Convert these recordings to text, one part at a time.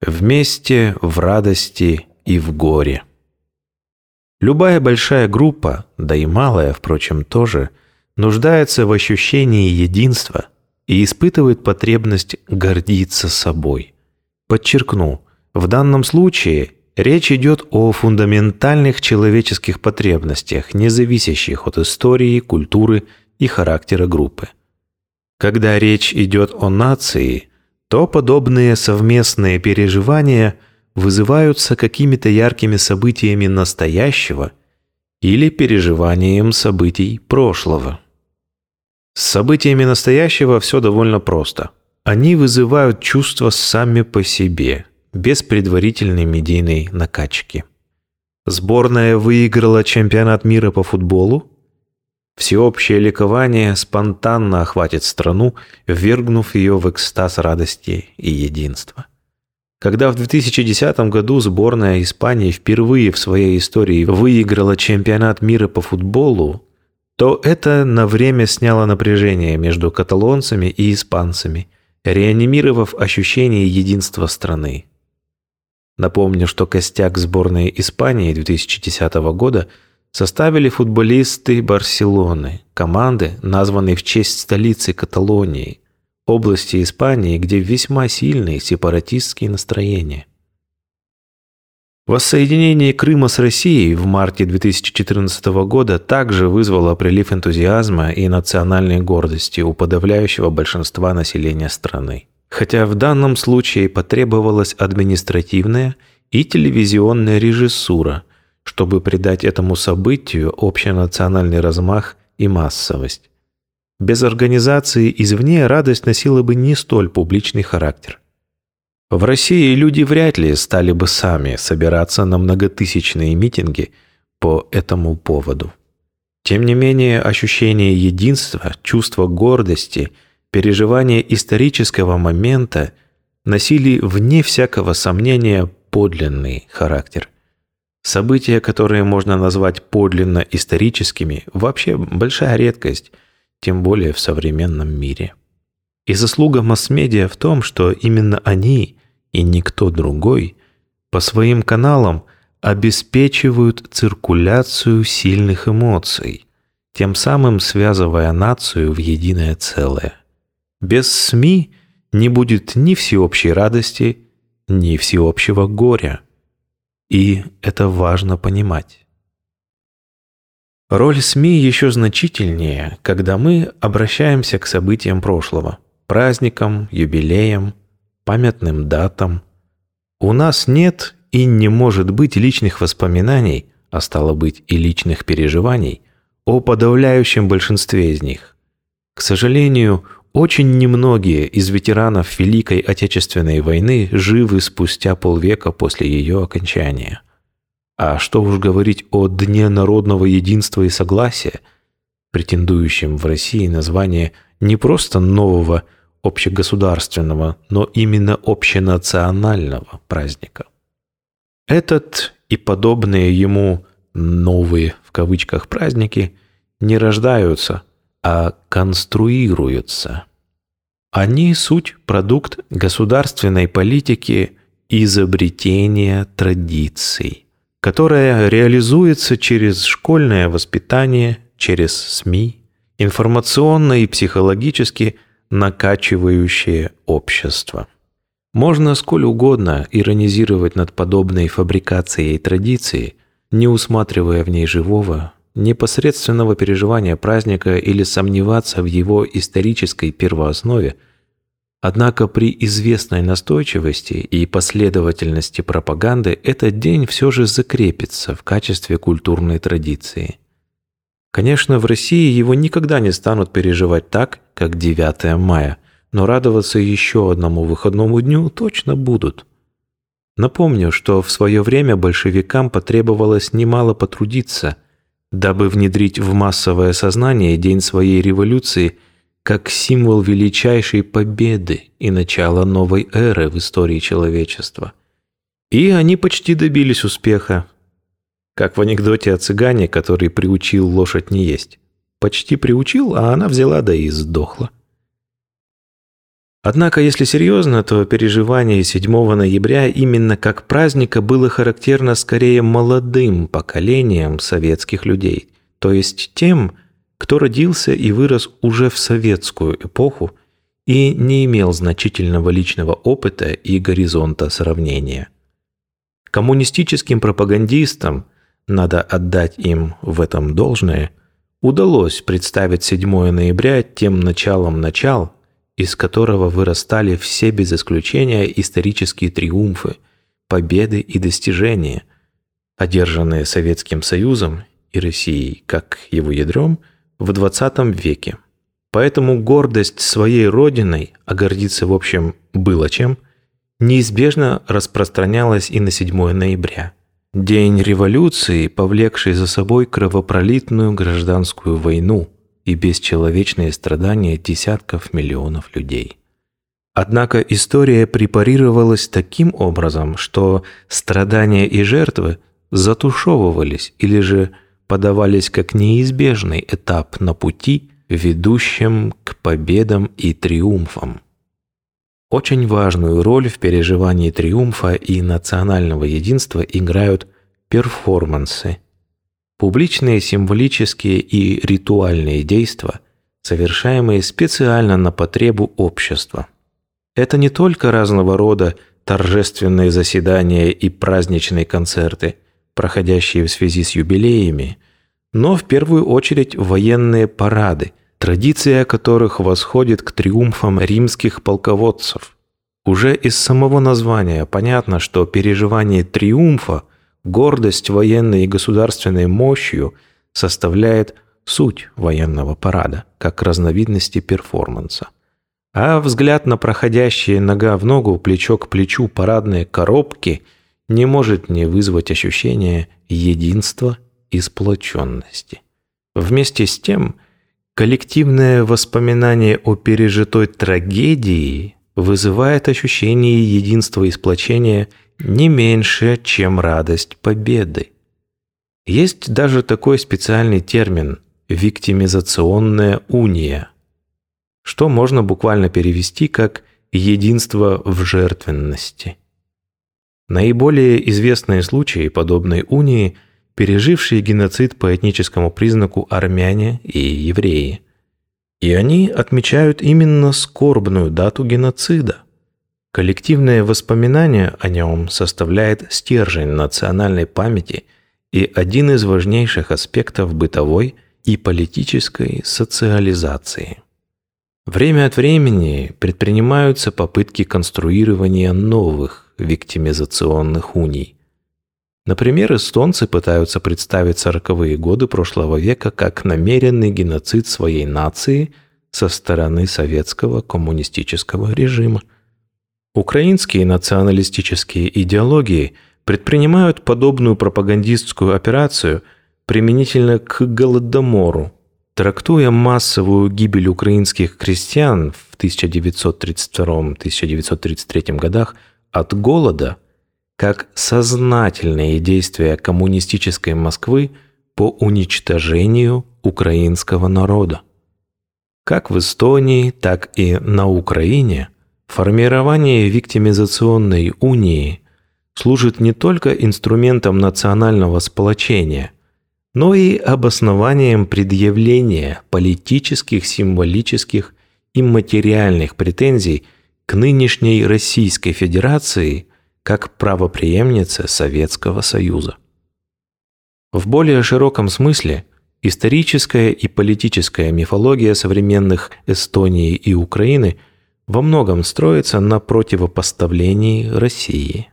Вместе в радости и в горе. Любая большая группа, да и малая, впрочем, тоже, нуждается в ощущении единства и испытывает потребность гордиться собой. Подчеркну, в данном случае речь идет о фундаментальных человеческих потребностях, не зависящих от истории, культуры и характера группы. Когда речь идет о нации, то подобные совместные переживания – вызываются какими-то яркими событиями настоящего или переживанием событий прошлого. С событиями настоящего все довольно просто. Они вызывают чувства сами по себе, без предварительной медийной накачки. Сборная выиграла чемпионат мира по футболу. Всеобщее ликование спонтанно охватит страну, ввергнув ее в экстаз радости и единства. Когда в 2010 году сборная Испании впервые в своей истории выиграла чемпионат мира по футболу, то это на время сняло напряжение между каталонцами и испанцами, реанимировав ощущение единства страны. Напомню, что костяк сборной Испании 2010 года составили футболисты Барселоны, команды, названной в честь столицы Каталонии – области Испании, где весьма сильные сепаратистские настроения. Воссоединение Крыма с Россией в марте 2014 года также вызвало прилив энтузиазма и национальной гордости у подавляющего большинства населения страны. Хотя в данном случае потребовалась административная и телевизионная режиссура, чтобы придать этому событию общенациональный размах и массовость. Без организации извне радость носила бы не столь публичный характер. В России люди вряд ли стали бы сами собираться на многотысячные митинги по этому поводу. Тем не менее, ощущение единства, чувство гордости, переживание исторического момента носили вне всякого сомнения подлинный характер. События, которые можно назвать подлинно историческими, вообще большая редкость – тем более в современном мире. И заслуга масс-медиа в том, что именно они и никто другой по своим каналам обеспечивают циркуляцию сильных эмоций, тем самым связывая нацию в единое целое. Без СМИ не будет ни всеобщей радости, ни всеобщего горя. И это важно понимать. Роль СМИ еще значительнее, когда мы обращаемся к событиям прошлого, праздникам, юбилеям, памятным датам. У нас нет и не может быть личных воспоминаний, а стало быть и личных переживаний, о подавляющем большинстве из них. К сожалению, очень немногие из ветеранов Великой Отечественной войны живы спустя полвека после ее окончания. А что уж говорить о Дне народного единства и согласия, претендующем в России на звание не просто нового общегосударственного, но именно общенационального праздника. Этот и подобные ему «новые» в кавычках праздники не рождаются, а конструируются. Они суть продукт государственной политики изобретения традиций – которая реализуется через школьное воспитание, через СМИ, информационно и психологически накачивающее общество. Можно сколь угодно иронизировать над подобной фабрикацией традиции, не усматривая в ней живого, непосредственного переживания праздника или сомневаться в его исторической первооснове – Однако при известной настойчивости и последовательности пропаганды этот день все же закрепится в качестве культурной традиции. Конечно, в России его никогда не станут переживать так, как 9 мая, но радоваться еще одному выходному дню точно будут. Напомню, что в свое время большевикам потребовалось немало потрудиться, дабы внедрить в массовое сознание день своей революции – как символ величайшей победы и начала новой эры в истории человечества. И они почти добились успеха. Как в анекдоте о цыгане, который приучил лошадь не есть. Почти приучил, а она взяла да и сдохла. Однако, если серьезно, то переживание 7 ноября именно как праздника было характерно скорее молодым поколением советских людей, то есть тем, кто родился и вырос уже в советскую эпоху и не имел значительного личного опыта и горизонта сравнения. Коммунистическим пропагандистам, надо отдать им в этом должное, удалось представить 7 ноября тем началом начал, из которого вырастали все без исключения исторические триумфы, победы и достижения, одержанные Советским Союзом и Россией как его ядром в XX веке. Поэтому гордость своей родиной, а гордиться в общем было чем, неизбежно распространялась и на 7 ноября. День революции, повлекший за собой кровопролитную гражданскую войну – и бесчеловечные страдания десятков миллионов людей. Однако история препарировалась таким образом, что страдания и жертвы затушевывались или же подавались как неизбежный этап на пути, ведущем к победам и триумфам. Очень важную роль в переживании триумфа и национального единства играют перформансы – Публичные символические и ритуальные действия, совершаемые специально на потребу общества. Это не только разного рода торжественные заседания и праздничные концерты, проходящие в связи с юбилеями, но в первую очередь военные парады, традиция которых восходит к триумфам римских полководцев. Уже из самого названия понятно, что переживание триумфа – гордость военной и государственной мощью составляет суть военного парада, как разновидности перформанса. А взгляд на проходящие нога в ногу, плечо к плечу парадные коробки не может не вызвать ощущения единства и сплоченности. Вместе с тем, коллективное воспоминание о пережитой трагедии вызывает ощущение единства и сплочения не меньше, чем радость победы. Есть даже такой специальный термин – виктимизационная уния, что можно буквально перевести как «единство в жертвенности». Наиболее известные случаи подобной унии – пережившие геноцид по этническому признаку армяне и евреи. И они отмечают именно скорбную дату геноцида – Коллективное воспоминание о нем составляет стержень национальной памяти и один из важнейших аспектов бытовой и политической социализации. Время от времени предпринимаются попытки конструирования новых виктимизационных уний. Например, эстонцы пытаются представить сороковые годы прошлого века как намеренный геноцид своей нации со стороны советского коммунистического режима – Украинские националистические идеологии предпринимают подобную пропагандистскую операцию применительно к Голодомору, трактуя массовую гибель украинских крестьян в 1932-1933 годах от голода как сознательные действия коммунистической Москвы по уничтожению украинского народа. Как в Эстонии, так и на Украине – Формирование виктимизационной унии служит не только инструментом национального сплочения, но и обоснованием предъявления политических, символических и материальных претензий к нынешней Российской Федерации как правопреемнице Советского Союза. В более широком смысле историческая и политическая мифология современных Эстонии и Украины – во многом строится на противопоставлении России.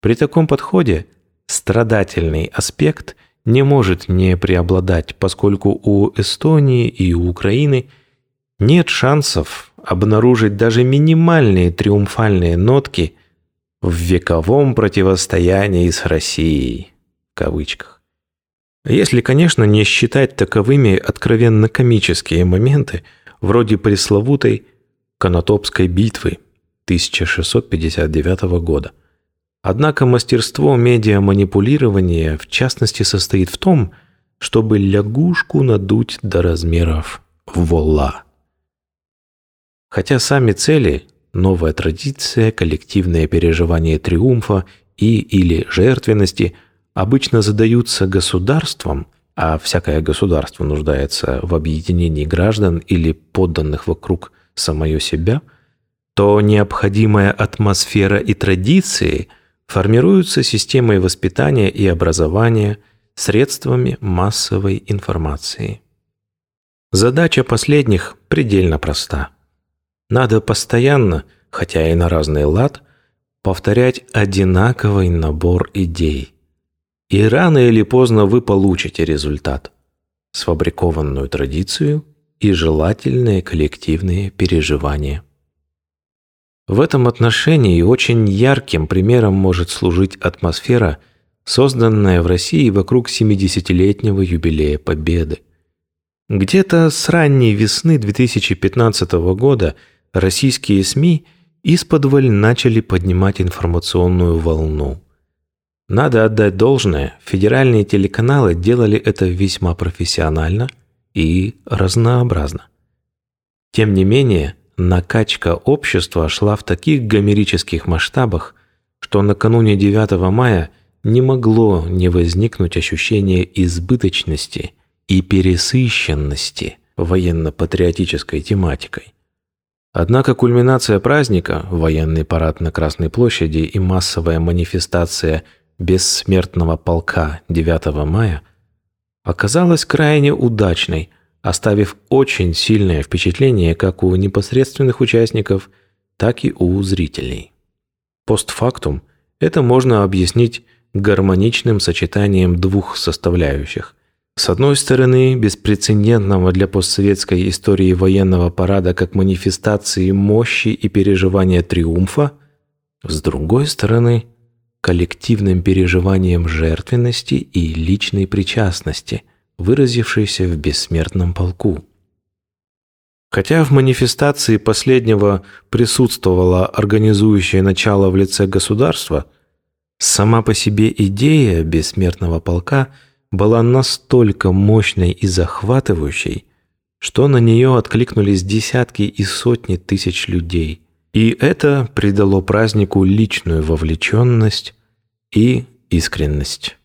При таком подходе страдательный аспект не может не преобладать, поскольку у Эстонии и у Украины нет шансов обнаружить даже минимальные триумфальные нотки в вековом противостоянии с Россией, в кавычках. Если, конечно, не считать таковыми откровенно комические моменты, вроде пресловутой Конотопской битвы 1659 года. Однако мастерство медиаманипулирования в частности состоит в том, чтобы лягушку надуть до размеров вола. Хотя сами цели – новая традиция, коллективное переживание триумфа и или жертвенности – обычно задаются государством, а всякое государство нуждается в объединении граждан или подданных вокруг самое себя, то необходимая атмосфера и традиции формируются системой воспитания и образования, средствами массовой информации. Задача последних предельно проста. Надо постоянно, хотя и на разный лад, повторять одинаковый набор идей. И рано или поздно вы получите результат – сфабрикованную традицию и желательные коллективные переживания. В этом отношении очень ярким примером может служить атмосфера, созданная в России вокруг 70-летнего юбилея Победы – где-то с ранней весны 2015 года российские СМИ исподволь начали поднимать информационную волну. Надо отдать должное, федеральные телеканалы делали это весьма профессионально и разнообразно. Тем не менее, накачка общества шла в таких гомерических масштабах, что накануне 9 мая не могло не возникнуть ощущение избыточности – и пересыщенности военно-патриотической тематикой. Однако кульминация праздника, военный парад на Красной площади и массовая манифестация бессмертного полка 9 мая оказалась крайне удачной, оставив очень сильное впечатление как у непосредственных участников, так и у зрителей. Постфактум это можно объяснить гармоничным сочетанием двух составляющих с одной стороны, беспрецедентного для постсоветской истории военного парада как манифестации мощи и переживания триумфа, с другой стороны, коллективным переживанием жертвенности и личной причастности, выразившейся в бессмертном полку. Хотя в манифестации последнего присутствовало организующее начало в лице государства, сама по себе идея бессмертного полка – была настолько мощной и захватывающей, что на нее откликнулись десятки и сотни тысяч людей. И это придало празднику личную вовлеченность и искренность.